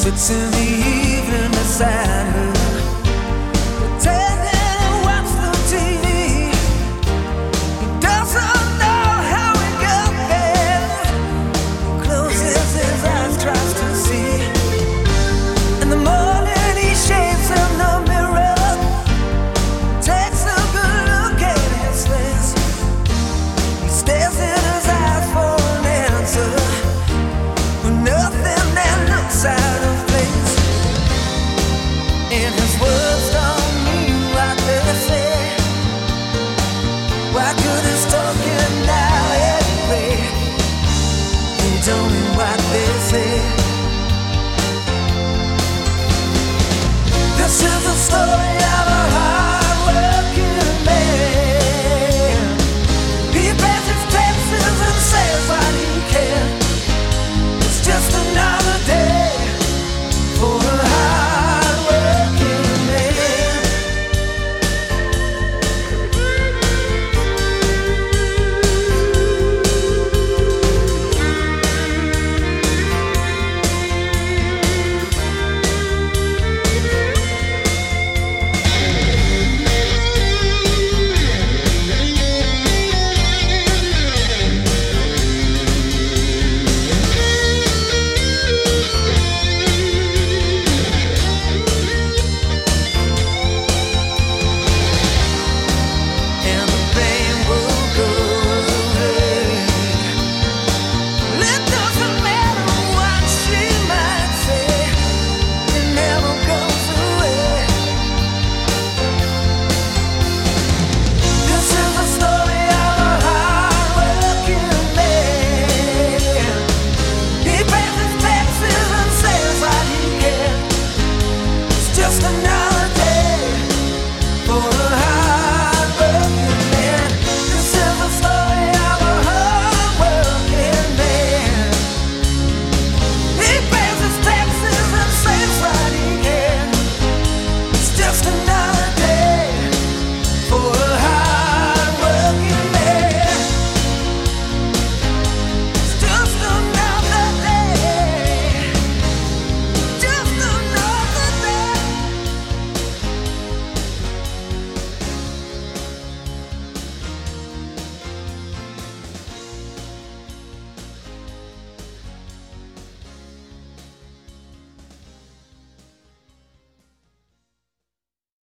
sits in the evening beside is a story.